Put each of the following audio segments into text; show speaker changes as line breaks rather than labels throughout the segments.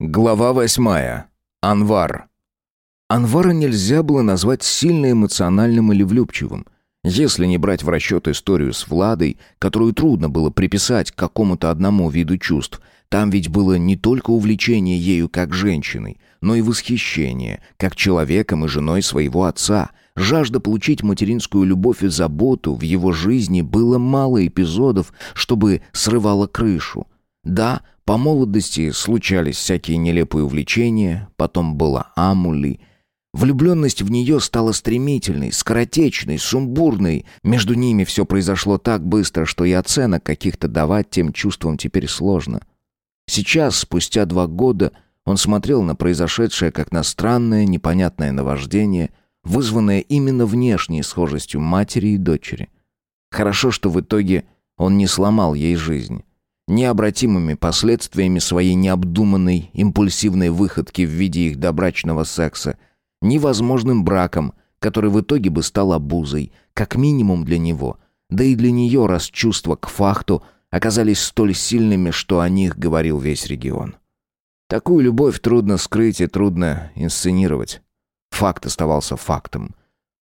Глава восьмая. Анвар. Анвара нельзя было назвать сильно эмоциональным или влюбчивым. Если не брать в расчет историю с Владой, которую трудно было приписать к какому-то одному виду чувств, там ведь было не только увлечение ею как женщиной, но и восхищение, как человеком и женой своего отца. Жажда получить материнскую любовь и заботу в его жизни было мало эпизодов, чтобы срывало крышу. Да, по молодости случались всякие нелепые увлечения, потом была Амули. Влюбленность в нее стала стремительной, скоротечной, сумбурной. Между ними все произошло так быстро, что и оценок каких-то давать тем чувствам теперь сложно. Сейчас, спустя два года, он смотрел на произошедшее как на странное, непонятное наваждение, вызванное именно внешней схожестью матери и дочери. Хорошо, что в итоге он не сломал ей жизнь необратимыми последствиями своей необдуманной, импульсивной выходки в виде их добрачного секса, невозможным браком, который в итоге бы стал обузой, как минимум для него, да и для нее, раз чувства к факту оказались столь сильными, что о них говорил весь регион. Такую любовь трудно скрыть и трудно инсценировать. Факт оставался фактом.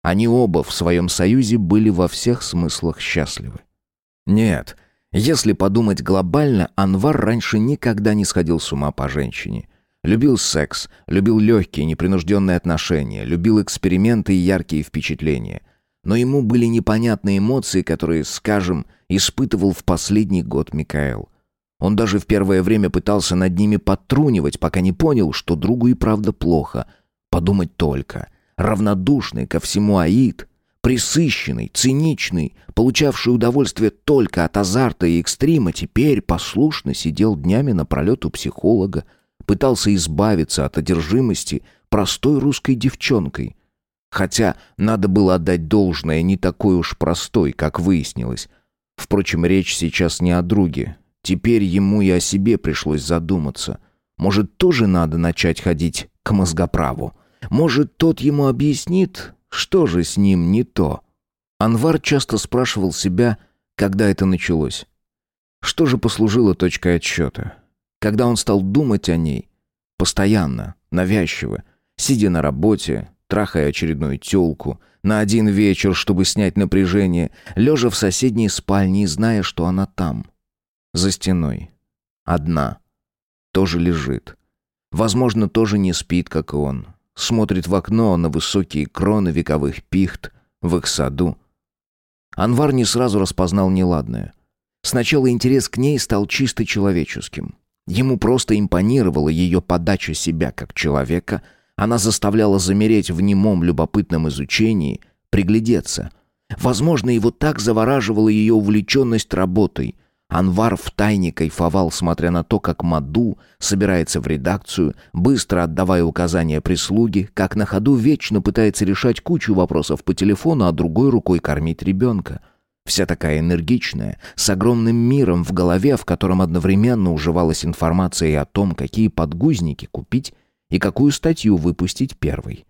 Они оба в своем союзе были во всех смыслах счастливы. Нет, — если подумать глобально, Анвар раньше никогда не сходил с ума по женщине. Любил секс, любил легкие, непринужденные отношения, любил эксперименты и яркие впечатления. Но ему были непонятны эмоции, которые, скажем, испытывал в последний год Микаэл. Он даже в первое время пытался над ними подтрунивать, пока не понял, что другу и правда плохо. Подумать только. Равнодушный ко всему Аид, Присыщенный, циничный, получавший удовольствие только от азарта и экстрима, теперь послушно сидел днями напролет у психолога, пытался избавиться от одержимости простой русской девчонкой. Хотя надо было отдать должное не такой уж простой, как выяснилось. Впрочем, речь сейчас не о друге. Теперь ему и о себе пришлось задуматься. Может, тоже надо начать ходить к мозгоправу? Может, тот ему объяснит, что же с ним не то? Анвар часто спрашивал себя, когда это началось. Что же послужило точкой отсчета? Когда он стал думать о ней, постоянно, навязчиво, сидя на работе, трахая очередную тёлку, на один вечер, чтобы снять напряжение, лежа в соседней спальне и зная, что она там, за стеной, одна, тоже лежит. Возможно, тоже не спит, как и он, смотрит в окно на высокие кроны вековых пихт в их саду. Анвар не сразу распознал неладное. Сначала интерес к ней стал чисто человеческим. Ему просто импонировала ее подача себя как человека, она заставляла замереть в немом любопытном изучении, приглядеться. Возможно, его так завораживала ее увлеченность работой — Анвар втайне кайфовал, смотря на то, как Маду собирается в редакцию, быстро отдавая указания прислуге, как на ходу вечно пытается решать кучу вопросов по телефону, а другой рукой кормить ребенка. Вся такая энергичная, с огромным миром в голове, в котором одновременно уживалась информация и о том, какие подгузники купить и какую статью выпустить первой.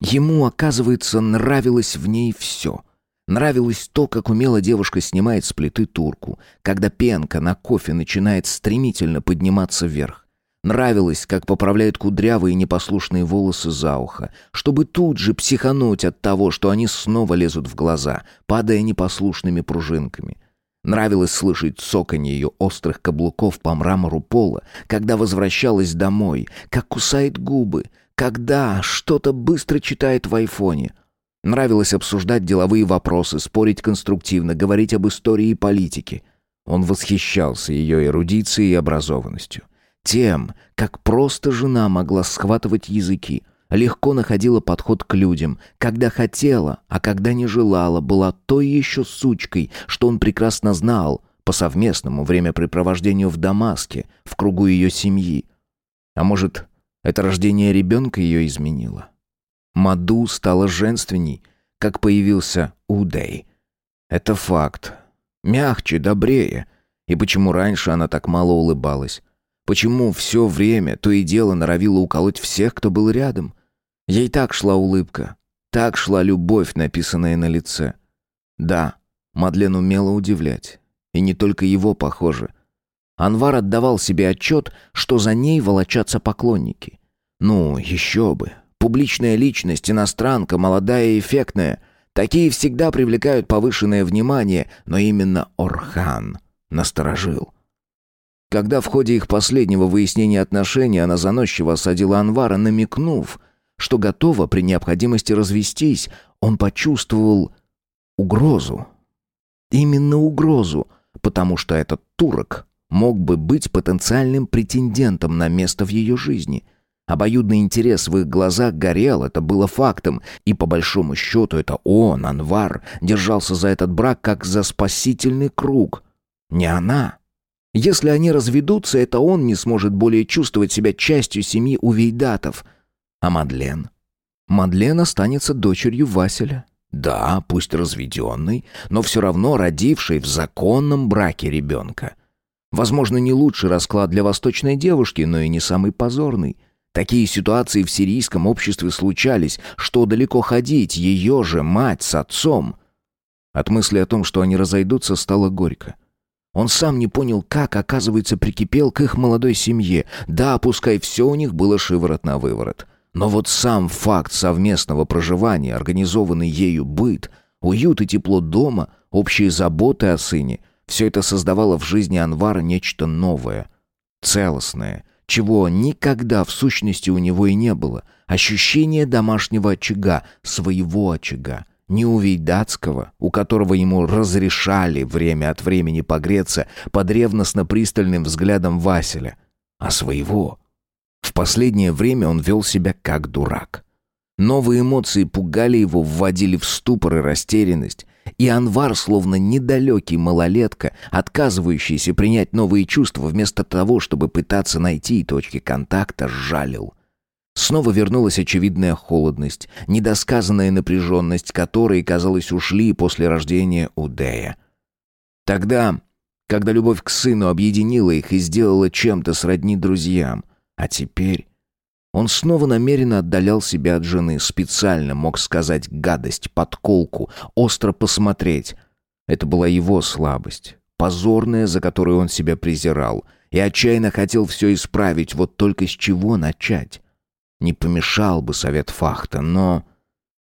Ему, оказывается, нравилось в ней все — Нравилось то, как умело девушка снимает с плиты турку, когда пенка на кофе начинает стремительно подниматься вверх. Нравилось, как поправляет кудрявые непослушные волосы за ухо, чтобы тут же психануть от того, что они снова лезут в глаза, падая непослушными пружинками. Нравилось слышать цоканье ее острых каблуков по мрамору пола, когда возвращалась домой, как кусает губы, когда что-то быстро читает в айфоне — Нравилось обсуждать деловые вопросы, спорить конструктивно, говорить об истории и политике. Он восхищался ее эрудицией и образованностью. Тем, как просто жена могла схватывать языки, легко находила подход к людям, когда хотела, а когда не желала, была той еще сучкой, что он прекрасно знал по совместному времяпрепровождению в Дамаске, в кругу ее семьи. А может, это рождение ребенка ее изменило? Маду стала женственней, как появился Удей. Это факт. Мягче, добрее. И почему раньше она так мало улыбалась? Почему все время то и дело норовила уколоть всех, кто был рядом? Ей так шла улыбка. Так шла любовь, написанная на лице. Да, Мадлен умела удивлять. И не только его, похоже. Анвар отдавал себе отчет, что за ней волочатся поклонники. Ну, еще бы. Публичная личность, иностранка, молодая и эффектная. Такие всегда привлекают повышенное внимание, но именно Орхан насторожил. Когда в ходе их последнего выяснения отношений она заносчиво осадила Анвара, намекнув, что готова при необходимости развестись, он почувствовал угрозу. Именно угрозу, потому что этот турок мог бы быть потенциальным претендентом на место в ее жизни. Обоюдный интерес в их глазах горел, это было фактом, и по большому счету это он, Анвар, держался за этот брак как за спасительный круг. Не она. Если они разведутся, это он не сможет более чувствовать себя частью семьи Увейдатов. А Мадлен? Мадлен останется дочерью Василя. Да, пусть разведенный, но все равно родивший в законном браке ребенка. Возможно, не лучший расклад для восточной девушки, но и не самый позорный. Такие ситуации в сирийском обществе случались, что далеко ходить, ее же мать с отцом. От мысли о том, что они разойдутся, стало горько. Он сам не понял, как, оказывается, прикипел к их молодой семье. Да, пускай все у них было шиворот на выворот. Но вот сам факт совместного проживания, организованный ею быт, уют и тепло дома, общие заботы о сыне — все это создавало в жизни Анвара нечто новое, целостное, чего никогда в сущности у него и не было. Ощущение домашнего очага, своего очага, не увейдатского, у которого ему разрешали время от времени погреться под ревностно-пристальным взглядом Василя, а своего. В последнее время он вел себя как дурак. Новые эмоции пугали его, вводили в ступор и растерянность. И Анвар, словно недалекий малолетка, отказывающийся принять новые чувства вместо того, чтобы пытаться найти точки контакта, сжалил. Снова вернулась очевидная холодность, недосказанная напряженность, которые, казалось, ушли после рождения Удея. Тогда, когда любовь к сыну объединила их и сделала чем-то сродни друзьям, а теперь... Он снова намеренно отдалял себя от жены, специально мог сказать гадость, подколку, остро посмотреть. Это была его слабость, позорная, за которую он себя презирал, и отчаянно хотел все исправить, вот только с чего начать. Не помешал бы совет Фахта, но...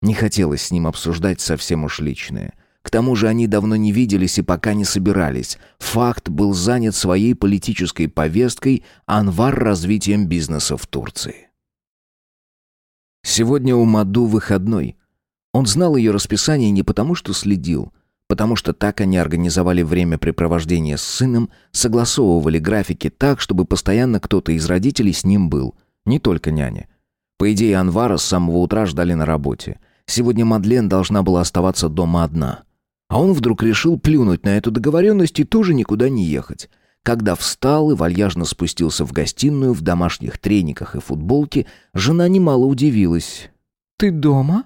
Не хотелось с ним обсуждать совсем уж личное. К тому же они давно не виделись и пока не собирались. Факт был занят своей политической повесткой, Анвар развитием бизнеса в Турции. Сегодня у Маду выходной. Он знал ее расписание не потому, что следил, потому что так они организовали времяпрепровождение с сыном, согласовывали графики так, чтобы постоянно кто-то из родителей с ним был, не только няня. По идее, Анвара с самого утра ждали на работе. Сегодня Мадлен должна была оставаться дома одна. А он вдруг решил плюнуть на эту договоренность и тоже никуда не ехать. Когда встал и вальяжно спустился в гостиную в домашних трениках и футболке, жена немало удивилась. «Ты дома?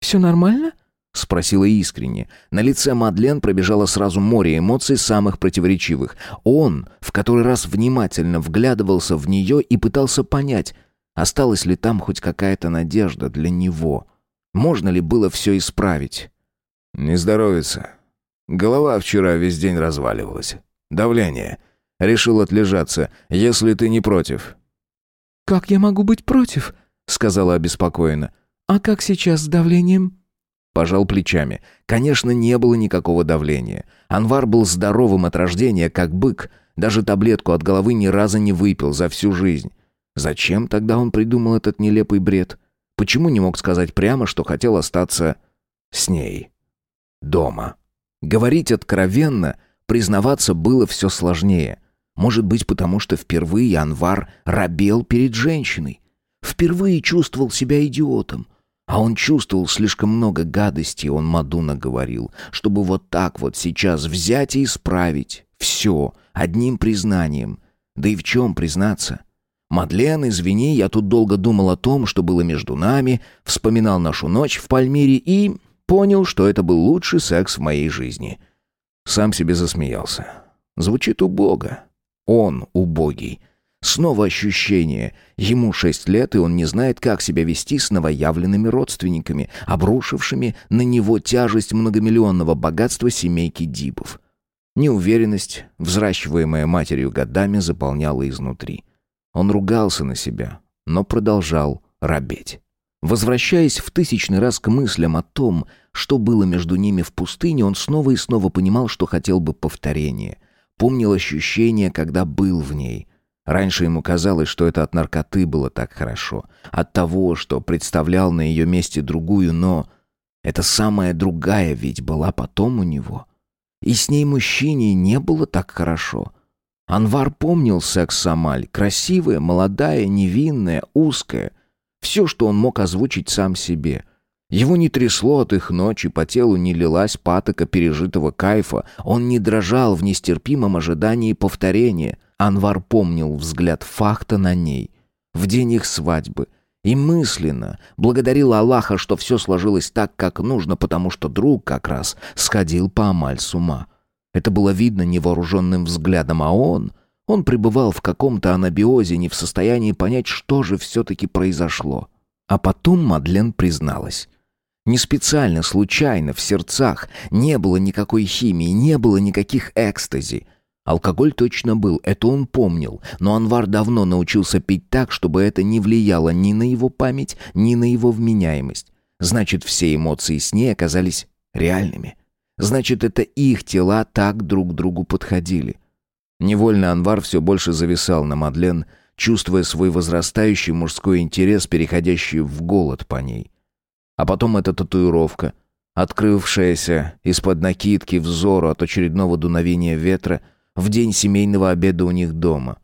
Все нормально?» — спросила искренне. На лице Мадлен пробежало сразу море эмоций самых противоречивых. Он в который раз внимательно вглядывался в нее и пытался понять, осталась ли там хоть какая-то надежда для него. Можно ли было все исправить?
«Не здоровится. Голова вчера весь день разваливалась. Давление. Решил отлежаться, если ты не против».
«Как я могу быть против?» — сказала обеспокоенно. «А как сейчас с давлением?»
Пожал плечами. Конечно, не было никакого давления. Анвар был здоровым от рождения, как бык. Даже таблетку от головы ни разу не выпил за всю жизнь. Зачем тогда он придумал этот нелепый бред? Почему не мог сказать прямо, что хотел остаться с ней? Дома. Говорить откровенно Признаваться было все сложнее. Может быть, потому что впервые Анвар робел перед женщиной. Впервые чувствовал себя идиотом. А он чувствовал слишком много гадости, он Мадуна говорил, чтобы вот так вот сейчас взять и исправить. Все, одним признанием. Да и в чем признаться? «Мадлен, извини, я тут долго думал о том, что было между нами, вспоминал нашу ночь в Пальмире и понял, что это был лучший секс в моей жизни. Сам себе засмеялся. Звучит убого. Он убогий. Снова ощущение. Ему шесть лет, и он не знает, как себя вести с новоявленными родственниками, обрушившими на него тяжесть многомиллионного богатства семейки Дибов. Неуверенность, взращиваемая матерью годами, заполняла изнутри. Он ругался на себя, но продолжал робеть. Возвращаясь в тысячный раз к мыслям о том, что было между ними в пустыне, он снова и снова понимал, что хотел бы повторения. Помнил ощущение, когда был в ней. Раньше ему казалось, что это от наркоты было так хорошо. От того, что представлял на ее месте другую, но... эта самая другая ведь была потом у него. И с ней мужчине не было так хорошо. Анвар помнил секс Самаль. Красивая, молодая, невинная, узкая. Все, что он мог озвучить сам себе. Его не трясло от их ночи, по телу не лилась патока пережитого кайфа. Он не дрожал в нестерпимом ожидании повторения. Анвар помнил взгляд Фахта на ней. В день их свадьбы. И мысленно благодарил Аллаха, что все сложилось так, как нужно, потому что друг как раз сходил по Амаль с ума. Это было видно невооруженным взглядом, а он... Он пребывал в каком-то анабиозе, не в состоянии понять, что же все-таки произошло. А потом Мадлен призналась. Не специально, случайно, в сердцах. Не было никакой химии, не было никаких экстази. Алкоголь точно был, это он помнил, но Анвар давно научился пить так, чтобы это не влияло ни на его память, ни на его вменяемость. Значит, все эмоции с ней оказались реальными. Значит, это их тела так друг к другу подходили. Невольно Анвар все больше зависал на Мадлен, чувствуя свой возрастающий мужской интерес, переходящий в голод по ней. А потом эта татуировка, открывшаяся из-под накидки взору от очередного дуновения ветра в день семейного обеда у них дома.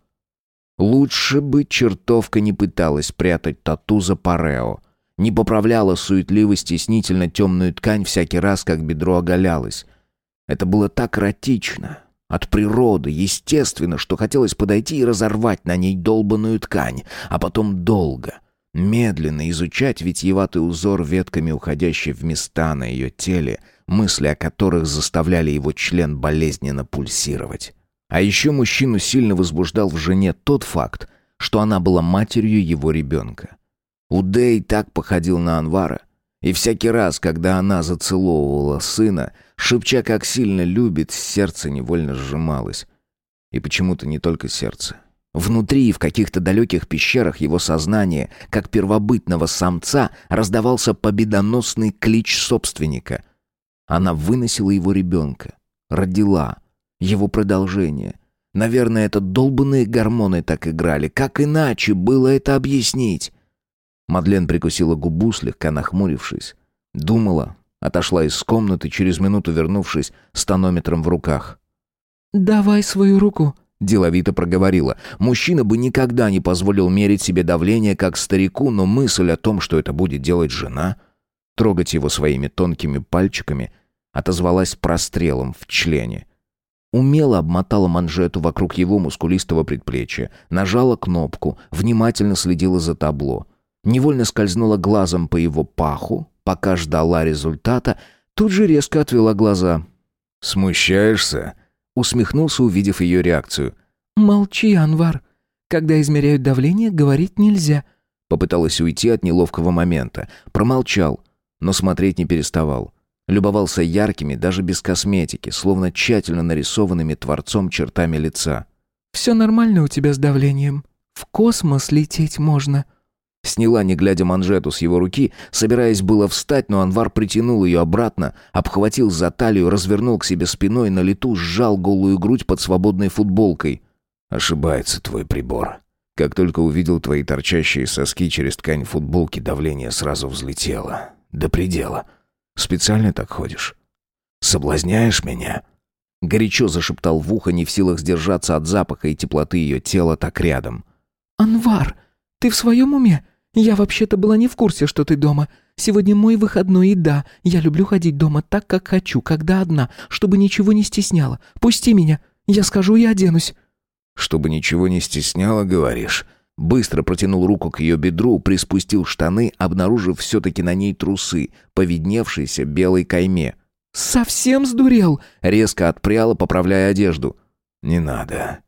Лучше бы чертовка не пыталась прятать тату за парео, не поправляла суетливо стеснительно темную ткань всякий раз, как бедро оголялось. Это было так эротично, от природы, естественно, что хотелось подойти и разорвать на ней долбанную ткань, а потом долго, медленно изучать витиеватый узор ветками, уходящий в места на ее теле, мысли о которых заставляли его член болезненно пульсировать. А еще мужчину сильно возбуждал в жене тот факт, что она была матерью его ребенка. Удей так походил на Анвара, и всякий раз, когда она зацеловывала сына, шепча, как сильно любит, сердце невольно сжималось. И почему-то не только сердце. Внутри, в каких-то далеких пещерах его сознания, как первобытного самца, раздавался победоносный клич собственника. Она выносила его ребенка, родила, его продолжение. Наверное, это долбанные гормоны так играли. Как иначе было это объяснить? Мадлен прикусила губу, слегка нахмурившись. Думала, отошла из комнаты, через минуту вернувшись с тонометром в руках.
«Давай свою руку», —
деловито проговорила. Мужчина бы никогда не позволил мерить себе давление, как старику, но мысль о том, что это будет делать жена, трогать его своими тонкими пальчиками, отозвалась прострелом в члене. Умело обмотала манжету вокруг его мускулистого предплечья, нажала кнопку, внимательно следила за табло — невольно скользнула глазом по его паху, пока ждала результата, тут же резко отвела глаза.
«Смущаешься?»
Усмехнулся, увидев ее реакцию.
«Молчи, Анвар. Когда измеряют давление, говорить нельзя».
Попыталась уйти от неловкого момента. Промолчал, но смотреть не переставал. Любовался яркими, даже без косметики, словно тщательно нарисованными творцом чертами лица.
«Все нормально у тебя с давлением. В космос лететь можно»,
Сняла, не глядя манжету с его руки, собираясь было встать, но Анвар притянул ее обратно, обхватил за талию, развернул к себе спиной, на лету сжал голую грудь под свободной футболкой.
«Ошибается твой прибор. Как только увидел твои торчащие соски через ткань футболки, давление сразу взлетело. До предела. Специально так ходишь? Соблазняешь меня?»
Горячо зашептал в ухо, не в силах сдержаться от запаха и теплоты ее тела так рядом.
«Анвар, ты в своем уме? «Я вообще-то была не в курсе, что ты дома. Сегодня мой выходной, и да, я люблю ходить дома так, как хочу, когда одна, чтобы ничего не стесняло. Пусти меня, я скажу и оденусь».
«Чтобы ничего не стесняло, говоришь?»
Быстро протянул руку к ее бедру, приспустил штаны, обнаружив все-таки на ней трусы, повидневшиеся белой кайме.
«Совсем сдурел?»
Резко отпряла, поправляя одежду.
«Не надо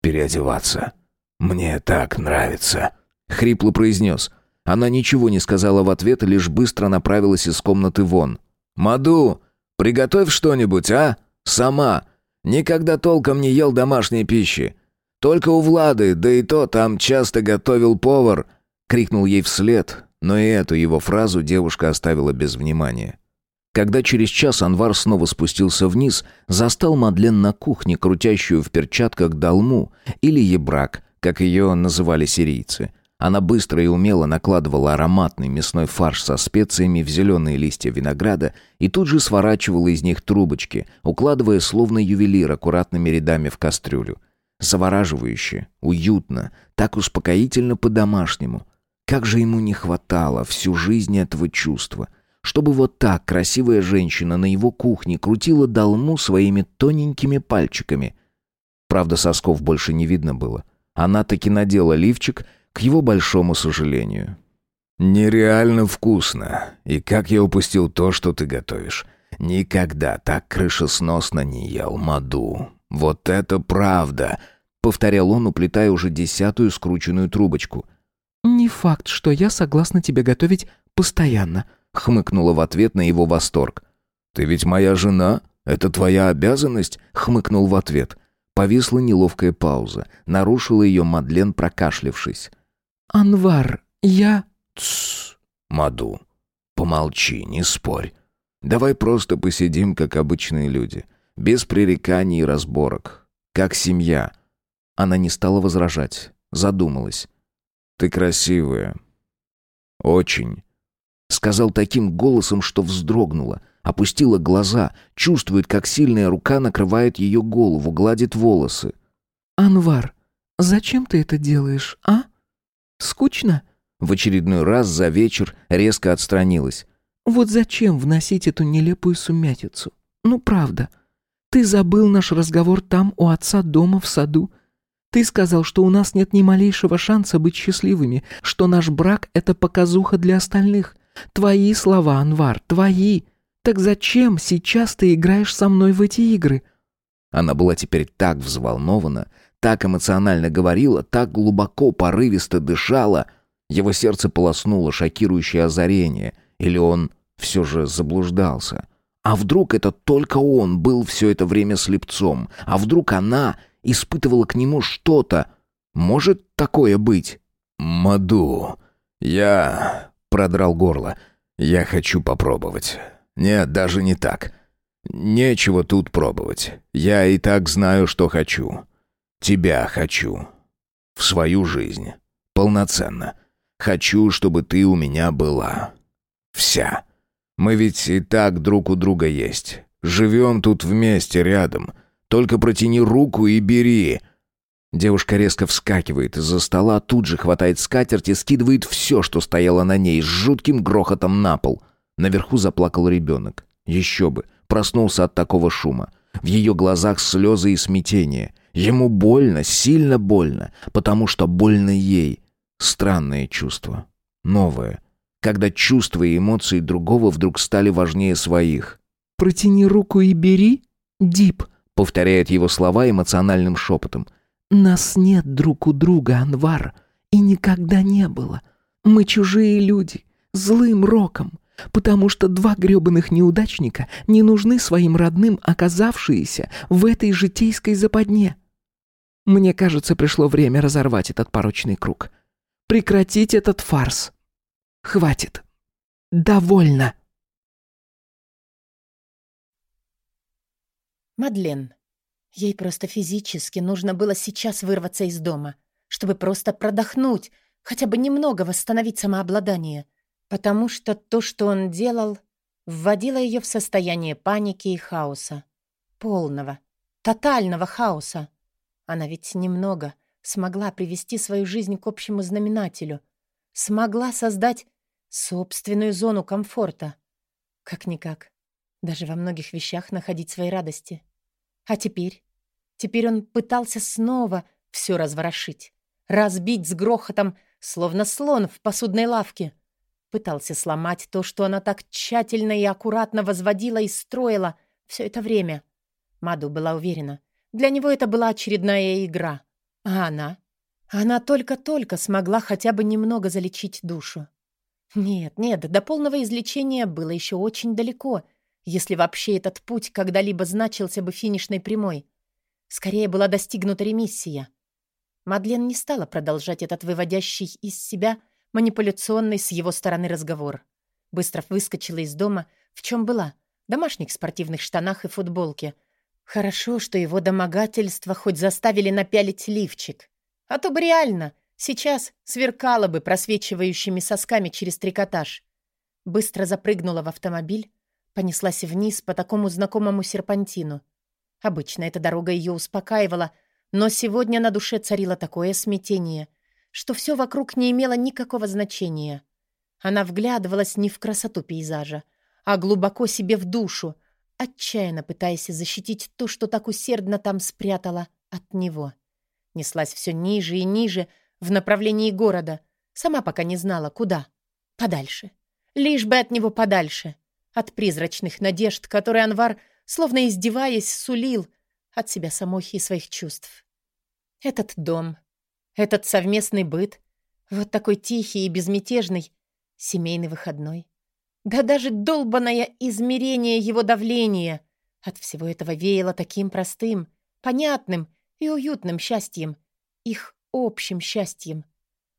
переодеваться. Мне так нравится».
Хрипло произнес. Она ничего не сказала в ответ, лишь быстро направилась из комнаты вон. «Маду, приготовь что-нибудь, а? Сама. Никогда толком не ел домашней пищи. Только у Влады, да и то там часто готовил повар», — крикнул ей вслед, но и эту его фразу девушка оставила без внимания. Когда через час Анвар снова спустился вниз, застал Мадлен на кухне, крутящую в перчатках долму, или ебрак, как ее называли сирийцы — она быстро и умело накладывала ароматный мясной фарш со специями в зеленые листья винограда и тут же сворачивала из них трубочки, укладывая словно ювелир аккуратными рядами в кастрюлю. Завораживающе, уютно, так успокоительно по-домашнему. Как же ему не хватало всю жизнь этого чувства, чтобы вот так красивая женщина на его кухне крутила долму своими тоненькими пальчиками. Правда, сосков больше не видно было. Она таки надела лифчик — к его большому сожалению. «Нереально вкусно. И как я упустил то, что ты готовишь. Никогда так крышесносно не ел маду. Вот это правда!» — повторял он, уплетая уже десятую скрученную трубочку.
«Не факт, что я согласна тебе готовить постоянно», — хмыкнула в ответ на его восторг.
«Ты ведь моя жена. Это твоя обязанность», — хмыкнул в ответ.
Повисла неловкая пауза. Нарушила ее Мадлен, прокашлившись.
«Анвар, я...»
«Тссс, Маду, помолчи, не спорь. Давай просто посидим, как обычные люди, без пререканий и разборок, как семья».
Она не стала возражать, задумалась.
«Ты красивая. Очень», — сказал таким голосом, что вздрогнула, опустила глаза, чувствует, как сильная рука накрывает ее голову, гладит волосы.
«Анвар, зачем ты это делаешь, а?» Скучно?»
В очередной раз за вечер резко отстранилась.
«Вот зачем вносить эту нелепую сумятицу? Ну, правда. Ты забыл наш разговор там, у отца дома, в саду. Ты сказал, что у нас нет ни малейшего шанса быть счастливыми, что наш брак — это показуха для остальных. Твои слова, Анвар, твои. Так зачем сейчас ты играешь со мной в эти игры?»
Она была теперь так взволнована, так эмоционально говорила, так глубоко, порывисто дышала. Его сердце полоснуло шокирующее озарение. Или он все же заблуждался? А вдруг это только он был все это время слепцом? А вдруг она испытывала к нему что-то? Может такое быть?
«Маду, я...» — продрал горло. «Я хочу попробовать. Нет, даже не так. Нечего тут пробовать. Я и так знаю, что хочу. Тебя хочу. В свою жизнь. Полноценно. Хочу, чтобы ты у меня была. Вся. Мы ведь и так друг у друга есть. Живем тут вместе, рядом. Только протяни руку и бери».
Девушка резко вскакивает из-за стола, тут же хватает скатерть и скидывает все, что стояло на ней, с жутким грохотом на пол. Наверху заплакал ребенок. Еще бы, проснулся от такого шума. В ее глазах слезы и смятение. Ему больно, сильно больно, потому что больно ей. Странное чувство. Новое. Когда чувства и эмоции другого вдруг стали важнее своих.
«Протяни руку и бери, Дип», —
повторяет его слова эмоциональным шепотом.
«Нас нет друг у друга, Анвар, и никогда не было. Мы чужие люди, злым роком, потому что два грёбаных неудачника не нужны своим родным, оказавшиеся в этой житейской западне. Мне кажется, пришло время разорвать этот порочный круг. Прекратить этот фарс. Хватит. Довольно.
Мадлен. Ей просто физически нужно было сейчас вырваться из дома, чтобы просто продохнуть, хотя бы немного восстановить самообладание, потому что то, что он делал, вводило ее в состояние паники и хаоса. Полного, тотального хаоса. Она ведь немного смогла привести свою жизнь к общему знаменателю, смогла создать собственную зону комфорта. Как-никак, даже во многих вещах находить свои радости. А теперь? Теперь он пытался снова все разворошить, разбить с грохотом, словно слон в посудной лавке. Пытался сломать то, что она так тщательно и аккуратно возводила и строила все это время. Маду была уверена, для него это была очередная игра. А она? Она только-только смогла хотя бы немного залечить душу. Нет, нет, до полного излечения было еще очень далеко, если вообще этот путь когда-либо значился бы финишной прямой. Скорее была достигнута ремиссия. Мадлен не стала продолжать этот выводящий из себя манипуляционный с его стороны разговор. Быстро выскочила из дома, в чем была, домашних спортивных штанах и футболке. Хорошо, что его домогательства хоть заставили напялить лифчик. А то бы реально сейчас сверкала бы просвечивающими сосками через трикотаж. Быстро запрыгнула в автомобиль, понеслась вниз по такому знакомому серпантину. Обычно эта дорога ее успокаивала, но сегодня на душе царило такое смятение, что все вокруг не имело никакого значения. Она вглядывалась не в красоту пейзажа, а глубоко себе в душу, отчаянно пытаясь защитить то, что так усердно там спрятала от него. Неслась все ниже и ниже в направлении города, сама пока не знала, куда. Подальше. Лишь бы от него подальше. От призрачных надежд, которые Анвар, словно издеваясь, сулил от себя самой и своих чувств. Этот дом, этот совместный быт, вот такой тихий и безмятежный, семейный выходной. Да даже долбанное измерение его давления. От всего этого веяло таким простым, понятным и уютным счастьем. Их общим счастьем.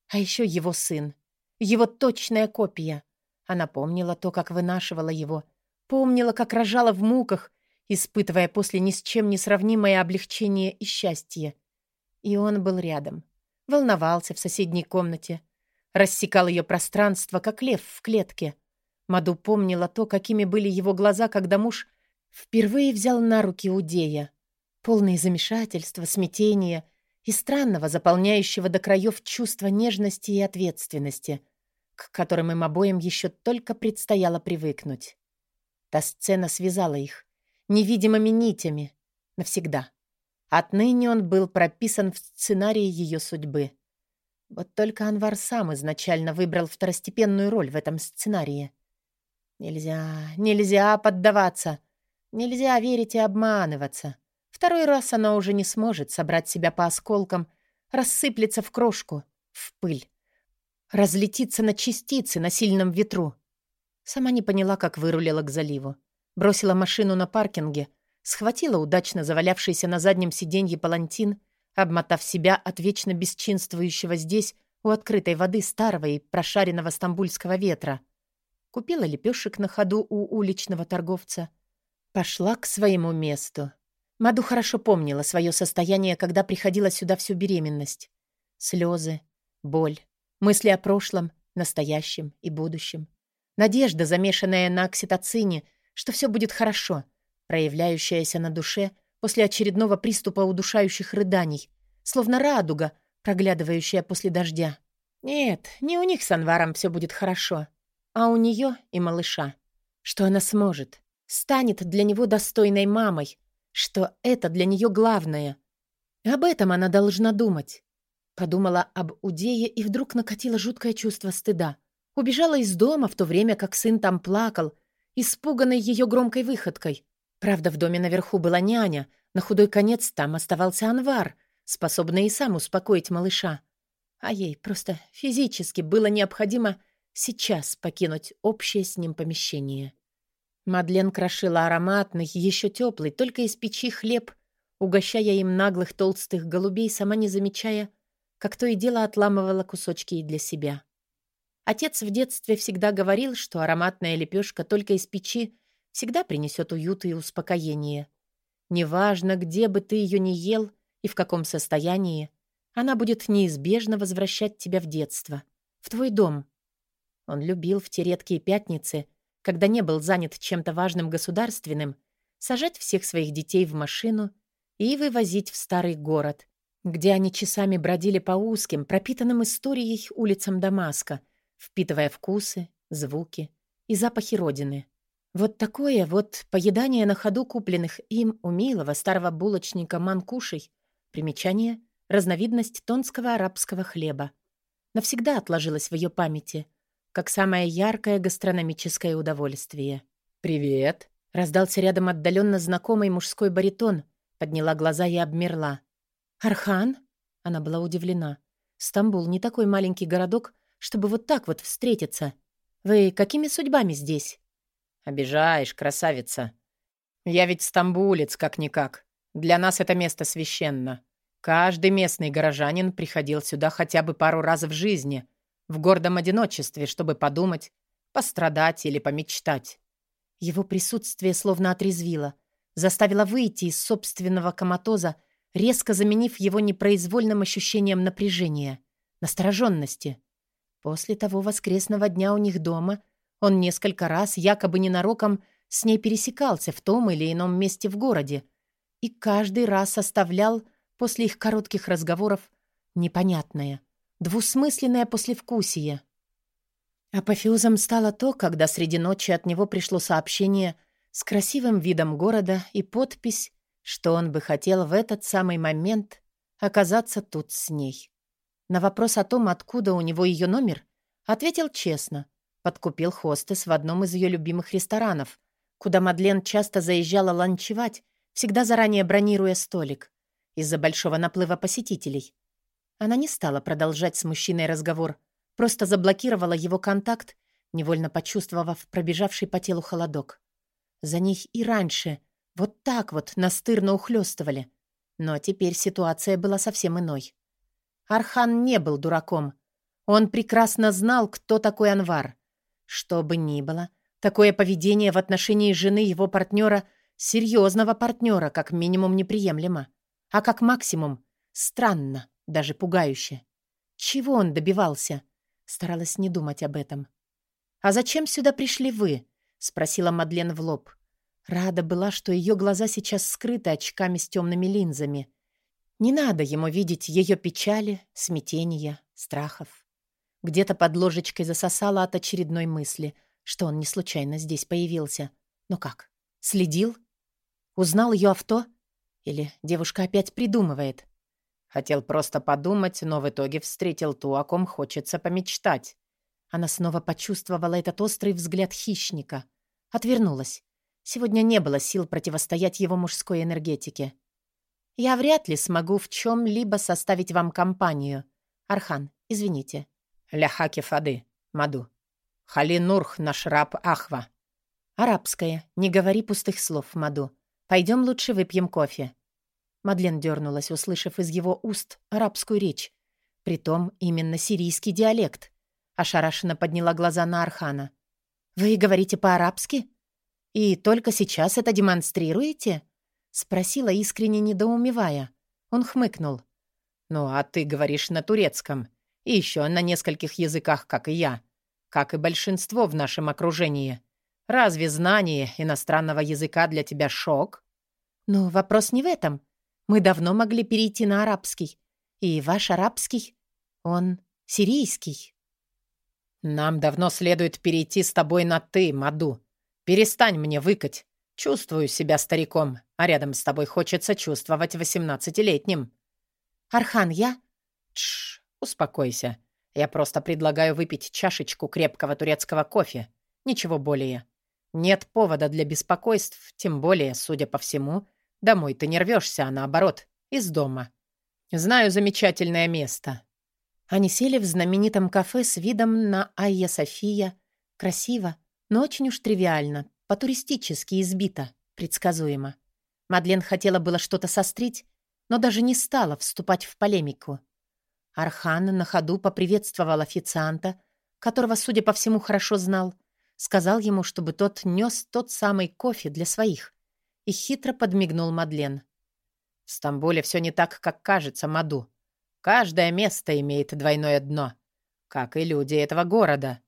А еще его сын. Его точная копия. Она помнила то, как вынашивала его. Помнила, как рожала в муках, испытывая после ни с чем не сравнимое облегчение и счастье. И он был рядом. Волновался в соседней комнате. Рассекал ее пространство, как лев в клетке — Маду помнила то, какими были его глаза, когда муж впервые взял на руки Удея. Полные замешательства, смятения и странного, заполняющего до краев чувства нежности и ответственности, к которым им обоим еще только предстояло привыкнуть. Та сцена связала их невидимыми нитями навсегда. Отныне он был прописан в сценарии ее судьбы. Вот только Анвар сам изначально выбрал второстепенную роль в этом сценарии — Нельзя, нельзя поддаваться. Нельзя верить и обманываться. Второй раз она уже не сможет собрать себя по осколкам, рассыплется в крошку, в пыль, разлетится на частицы на сильном ветру. Сама не поняла, как вырулила к заливу. Бросила машину на паркинге, схватила удачно завалявшийся на заднем сиденье палантин, обмотав себя от вечно бесчинствующего здесь у открытой воды старого и прошаренного стамбульского ветра — купила лепешек на ходу у уличного торговца. Пошла к своему месту. Маду хорошо помнила свое состояние, когда приходила сюда всю беременность. Слезы, боль, мысли о прошлом, настоящем и будущем. Надежда, замешанная на окситоцине, что все будет хорошо, проявляющаяся на душе после очередного приступа удушающих рыданий, словно радуга, проглядывающая после дождя. Нет, не у них с Анваром все будет хорошо а у нее и малыша. Что она сможет, станет для него достойной мамой, что это для нее главное. Об этом она должна думать. Подумала об Удее и вдруг накатило жуткое чувство стыда. Убежала из дома в то время, как сын там плакал, испуганный ее громкой выходкой. Правда, в доме наверху была няня, на худой конец там оставался Анвар, способный и сам успокоить малыша. А ей просто физически было необходимо сейчас покинуть общее с ним помещение. Мадлен крошила ароматный, еще теплый, только из печи хлеб, угощая им наглых толстых голубей, сама не замечая, как то и дело отламывала кусочки и для себя. Отец в детстве всегда говорил, что ароматная лепешка только из печи всегда принесет уют и успокоение. Неважно, где бы ты ее ни ел и в каком состоянии, она будет неизбежно возвращать тебя в детство, в твой дом, он любил в те редкие пятницы, когда не был занят чем-то важным государственным, сажать всех своих детей в машину и вывозить в старый город, где они часами бродили по узким, пропитанным историей улицам Дамаска, впитывая вкусы, звуки и запахи родины. Вот такое вот поедание на ходу купленных им у милого старого булочника манкушей, примечание, разновидность тонского арабского хлеба, навсегда отложилось в ее памяти — как самое яркое гастрономическое удовольствие. «Привет!» — раздался рядом отдаленно знакомый мужской баритон, подняла глаза и обмерла. «Архан?» — она была удивлена. «Стамбул не такой маленький городок, чтобы вот так вот встретиться. Вы какими судьбами здесь?» «Обижаешь, красавица!» «Я ведь стамбулец, как-никак!» Для нас это место священно. Каждый местный горожанин приходил сюда хотя бы пару раз в жизни, в гордом одиночестве, чтобы подумать, пострадать или помечтать. Его присутствие словно отрезвило, заставило выйти из собственного коматоза, резко заменив его непроизвольным ощущением напряжения, настороженности. После того воскресного дня у них дома он несколько раз, якобы ненароком, с ней пересекался в том или ином месте в городе и каждый раз оставлял после их коротких разговоров непонятное, двусмысленное послевкусие. Апофеозом стало то, когда среди ночи от него пришло сообщение с красивым видом города и подпись, что он бы хотел в этот самый момент оказаться тут с ней. На вопрос о том, откуда у него ее номер, ответил честно. Подкупил хостес в одном из ее любимых ресторанов, куда Мадлен часто заезжала ланчевать, всегда заранее бронируя столик из-за большого наплыва посетителей. Она не стала продолжать с мужчиной разговор, просто заблокировала его контакт, невольно почувствовав пробежавший по телу холодок. За них и раньше вот так вот настырно ухлёстывали. Но теперь ситуация была совсем иной. Архан не был дураком. Он прекрасно знал, кто такой Анвар. Что бы ни было, такое поведение в отношении жены его партнера, серьезного партнера, как минимум неприемлемо а как максимум странно, даже пугающе. Чего он добивался? Старалась не думать об этом. «А зачем сюда пришли вы?» — спросила Мадлен в лоб. Рада была, что ее глаза сейчас скрыты очками с темными линзами. Не надо ему видеть ее печали, смятения, страхов. Где-то под ложечкой засосала от очередной мысли, что он не случайно здесь появился. Но как? Следил? Узнал ее авто? Или девушка опять придумывает? Хотел просто подумать, но в итоге встретил ту, о ком хочется помечтать. Она снова почувствовала этот острый взгляд хищника. Отвернулась. Сегодня не было сил противостоять его мужской энергетике. «Я вряд ли смогу в чем-либо составить вам компанию. Архан, извините». «Ляхаки Фады, Маду. Халинурх наш раб Ахва». «Арабское. Не говори пустых слов, Маду. Пойдем лучше выпьем кофе». Мадлен дернулась, услышав из его уст арабскую речь. Притом именно сирийский диалект. Ошарашенно подняла глаза на Архана. «Вы говорите по-арабски? И только сейчас это демонстрируете?» Спросила, искренне недоумевая. Он хмыкнул. «Ну, а ты говоришь на турецком. И еще на нескольких языках, как и я. Как и большинство в нашем окружении. Разве знание иностранного языка для тебя шок? Но вопрос не в этом. Мы давно могли перейти на арабский. И ваш арабский, он сирийский. Нам давно следует перейти с тобой на «ты», Маду. Перестань мне выкать. Чувствую себя стариком, а рядом с тобой хочется чувствовать восемнадцатилетним. Архан, я... Тш, успокойся. Я просто предлагаю выпить чашечку крепкого турецкого кофе. Ничего более. Нет повода для беспокойств, тем более, судя по всему, домой ты не рвешься, а наоборот, из дома. Знаю замечательное место. Они сели в знаменитом кафе с видом на Айя София. Красиво, но очень уж тривиально, по-туристически избито, предсказуемо. Мадлен хотела было что-то сострить, но даже не стала вступать в полемику. Архан на ходу поприветствовал официанта, которого, судя по всему, хорошо знал, Сказал ему, чтобы тот нес тот самый кофе для своих. И хитро подмигнул Мадлен. В Стамбуле все не так, как кажется, Маду. Каждое место имеет двойное дно. Как и люди этого города.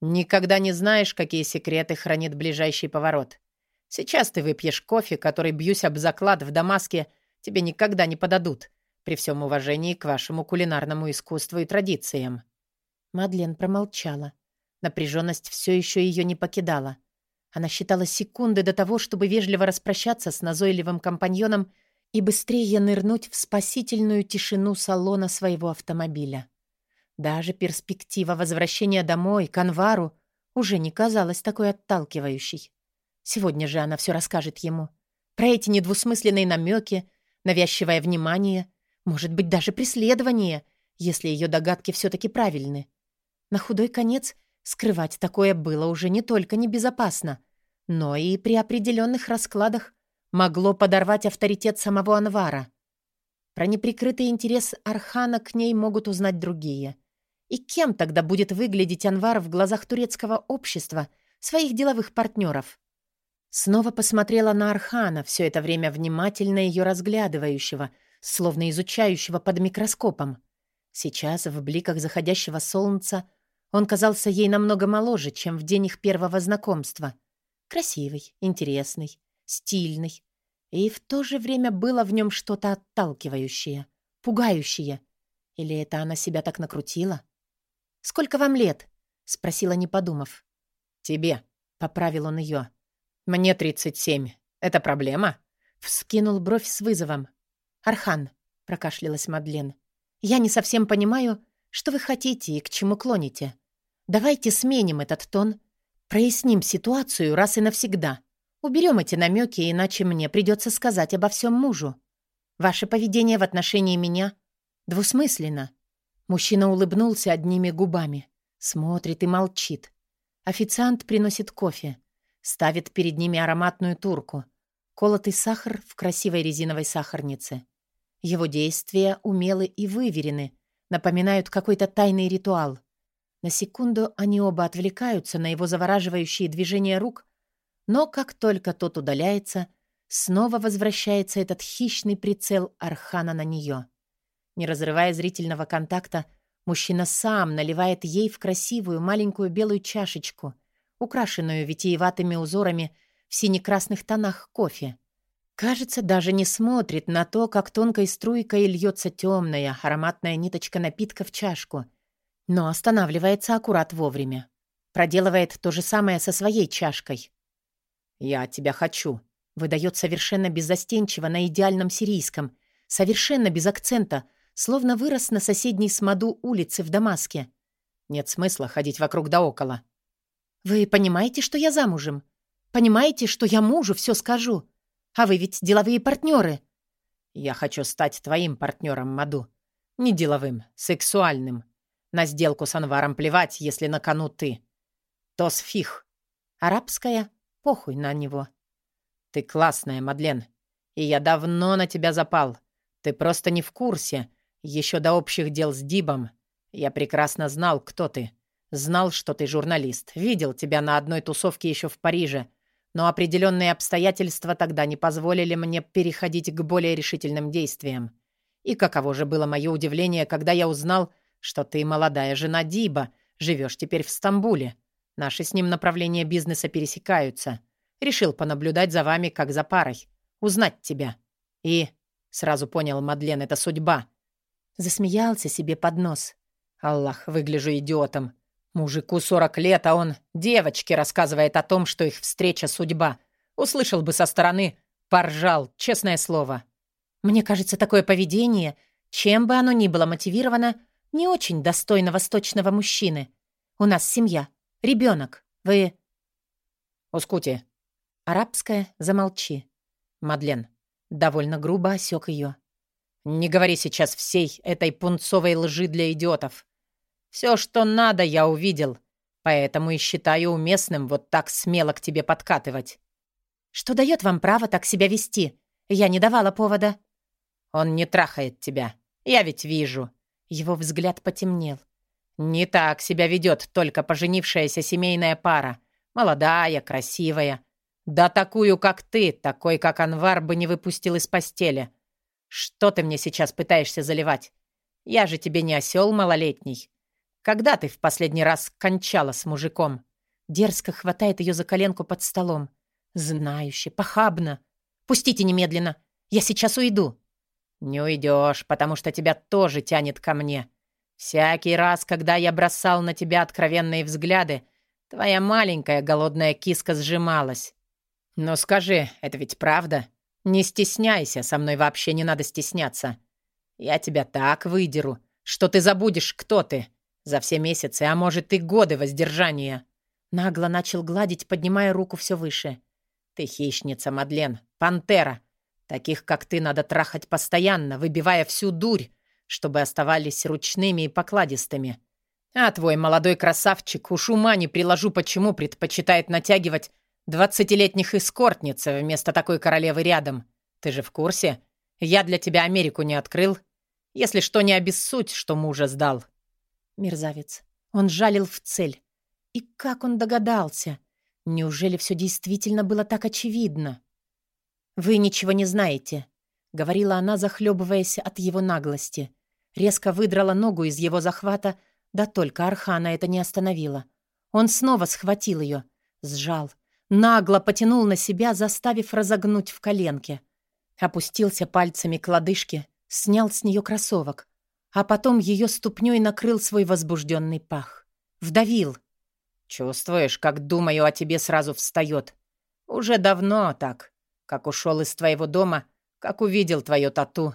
Никогда не знаешь, какие секреты хранит ближайший поворот. Сейчас ты выпьешь кофе, который, бьюсь об заклад, в Дамаске тебе никогда не подадут, при всем уважении к вашему кулинарному искусству и традициям». Мадлен промолчала. Напряженность все еще ее не покидала. Она считала секунды до того, чтобы вежливо распрощаться с назойливым компаньоном и быстрее нырнуть в спасительную тишину салона своего автомобиля. Даже перспектива возвращения домой, к Анвару, уже не казалась такой отталкивающей. Сегодня же она все расскажет ему. Про эти недвусмысленные намеки, навязчивое внимание, может быть, даже преследование, если ее догадки все-таки правильны. На худой конец Скрывать такое было уже не только небезопасно, но и при определенных раскладах могло подорвать авторитет самого Анвара. Про неприкрытый интерес Архана к ней могут узнать другие. И кем тогда будет выглядеть Анвар в глазах турецкого общества, своих деловых партнеров? Снова посмотрела на Архана, все это время внимательно ее разглядывающего, словно изучающего под микроскопом. Сейчас, в бликах заходящего солнца, он казался ей намного моложе, чем в день их первого знакомства. Красивый, интересный, стильный. И в то же время было в нем что-то отталкивающее, пугающее. Или это она себя так накрутила? «Сколько вам лет?» — спросила, не подумав.
«Тебе», —
поправил он ее.
«Мне 37. Это проблема?»
Вскинул бровь с вызовом. «Архан», — прокашлялась Мадлен, «я не совсем понимаю, что вы хотите и к чему клоните. Давайте сменим этот тон, проясним ситуацию раз и навсегда. Уберем эти намеки, иначе мне придется сказать обо всем мужу. Ваше поведение в отношении меня двусмысленно». Мужчина улыбнулся одними губами, смотрит и молчит. Официант приносит кофе. Ставит перед ними ароматную турку. Колотый сахар в красивой резиновой сахарнице. Его действия умелы и выверены, напоминают какой-то тайный ритуал. На секунду они оба отвлекаются на его завораживающие движения рук, но как только тот удаляется, снова возвращается этот хищный прицел Архана на нее. Не разрывая зрительного контакта, мужчина сам наливает ей в красивую маленькую белую чашечку — украшенную витиеватыми узорами в сине-красных тонах кофе. Кажется, даже не смотрит на то, как тонкой струйкой льется темная ароматная ниточка напитка в чашку, но останавливается аккурат вовремя. Проделывает то же самое со своей чашкой.
«Я тебя хочу», —
выдает совершенно беззастенчиво на идеальном сирийском, совершенно без акцента, словно вырос на соседней с Маду улице в Дамаске.
Нет смысла ходить вокруг да около.
«Вы понимаете, что я замужем? Понимаете, что я мужу все скажу? А вы ведь деловые партнеры.
«Я хочу стать твоим партнером, Маду. Не деловым, сексуальным. На сделку с Анваром плевать, если на кону ты. Тосфих.
Арабская? Похуй на него».
«Ты классная, Мадлен. И я давно на тебя запал. Ты просто не в курсе. Еще до общих дел с Дибом. Я прекрасно знал, кто ты. Знал, что ты журналист. Видел тебя на одной тусовке еще в Париже. Но определенные обстоятельства тогда не позволили мне переходить к более решительным действиям. И каково же было мое удивление, когда я узнал, что ты молодая жена Диба, живешь теперь в Стамбуле. Наши с ним направления бизнеса пересекаются. Решил понаблюдать за вами, как за парой. Узнать тебя. И... Сразу понял, Мадлен, это судьба.
Засмеялся себе под нос.
Аллах, выгляжу идиотом. Мужику 40 лет, а он девочке рассказывает о том, что их встреча — судьба. Услышал бы со стороны, поржал, честное слово.
Мне кажется, такое поведение, чем бы оно ни было мотивировано, не очень достойно восточного мужчины. У нас семья, ребенок. Вы...
Ускути.
Арабская, замолчи.
Мадлен.
Довольно грубо осек ее.
Не говори сейчас всей этой пунцовой лжи для идиотов. Все, что надо, я увидел. Поэтому и считаю уместным вот так смело к тебе подкатывать.
Что дает вам право так себя вести? Я не давала повода.
Он не трахает тебя. Я ведь вижу.
Его взгляд потемнел.
Не так себя ведет только поженившаяся семейная пара. Молодая, красивая. Да такую, как ты, такой, как Анвар, бы не выпустил из постели. Что ты мне сейчас пытаешься заливать? Я же тебе не осел малолетний. Когда ты в последний раз кончала с мужиком?»
Дерзко хватает ее за коленку под столом. Знающе, похабно. «Пустите немедленно. Я сейчас уйду».
«Не уйдешь, потому что тебя тоже тянет ко мне. Всякий раз, когда я бросал на тебя откровенные взгляды, твоя маленькая голодная киска сжималась. Но скажи, это ведь правда? Не стесняйся, со мной вообще не надо стесняться. Я тебя так выдеру, что ты забудешь, кто ты. За все месяцы, а может и годы воздержания.
Нагло начал гладить, поднимая руку все выше.
Ты хищница, Мадлен, пантера. Таких, как ты, надо трахать постоянно, выбивая всю дурь, чтобы оставались ручными и покладистыми. А твой молодой красавчик, уж ума не приложу, почему предпочитает натягивать Двадцатилетних эскортниц вместо такой королевы рядом. Ты же в курсе? Я для тебя Америку не открыл. Если что, не обессудь, что мужа сдал».
Мерзавец. Он жалил в цель. И как он догадался? Неужели все действительно было так очевидно? «Вы ничего не знаете», — говорила она, захлебываясь от его наглости. Резко выдрала ногу из его захвата, да только Архана это не остановило. Он снова схватил ее, сжал, нагло потянул на себя, заставив разогнуть в коленке. Опустился пальцами к лодыжке, снял с нее кроссовок, а потом ее ступней накрыл свой возбужденный пах. Вдавил.
«Чувствуешь, как думаю о тебе сразу встает? Уже давно так. Как ушел из твоего дома, как увидел твое тату.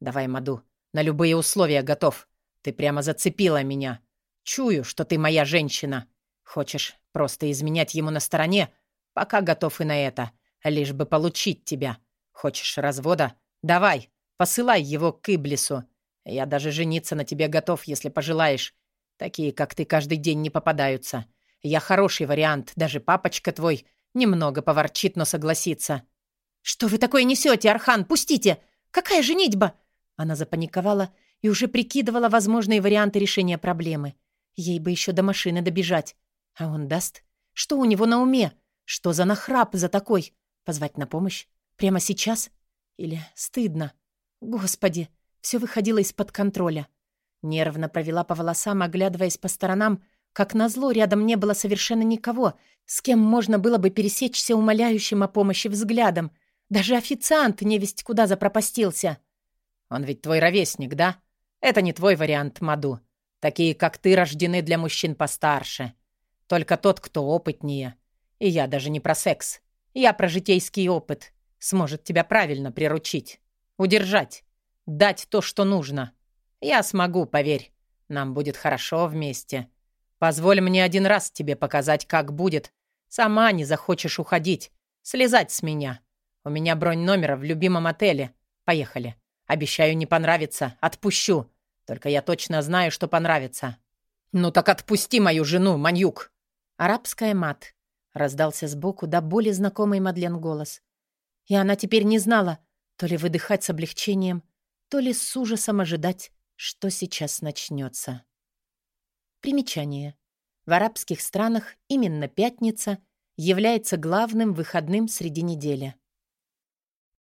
Давай, Маду, на любые условия готов. Ты прямо зацепила меня. Чую, что ты моя женщина. Хочешь просто изменять ему на стороне, Пока готов и на это, лишь бы получить тебя. Хочешь развода? Давай, посылай его к Иблису. Я даже жениться на тебе готов, если пожелаешь. Такие, как ты, каждый день не попадаются. Я хороший вариант, даже папочка твой немного поворчит, но согласится».
«Что вы такое несете, Архан? Пустите! Какая женитьба?» Она запаниковала и уже прикидывала возможные варианты решения проблемы. Ей бы еще до машины добежать. А он даст? Что у него на уме? Что за нахрап за такой? Позвать на помощь? Прямо сейчас? Или стыдно? Господи, все выходило из-под контроля. Нервно провела по волосам, оглядываясь по сторонам. Как назло, рядом не было совершенно никого, с кем можно было бы пересечься умоляющим о помощи взглядом. Даже официант невесть куда запропастился.
«Он ведь твой ровесник, да? Это не твой вариант, Маду. Такие, как ты, рождены для мужчин постарше. Только тот, кто опытнее. И я даже не про секс. Я про житейский опыт. Сможет тебя правильно приручить. Удержать. Дать то, что нужно. Я смогу, поверь. Нам будет хорошо вместе. Позволь мне один раз тебе показать, как будет. Сама не захочешь уходить. Слезать с меня. У меня бронь номера в любимом отеле. Поехали. Обещаю, не понравится. Отпущу. Только я точно знаю, что понравится. Ну так отпусти мою жену, маньюк.
Арабская мат. Раздался сбоку до боли знакомый Мадлен голос. И она теперь не знала, то ли выдыхать с облегчением, то ли с ужасом ожидать, что сейчас начнется. Примечание. В арабских странах именно пятница является главным выходным среди недели.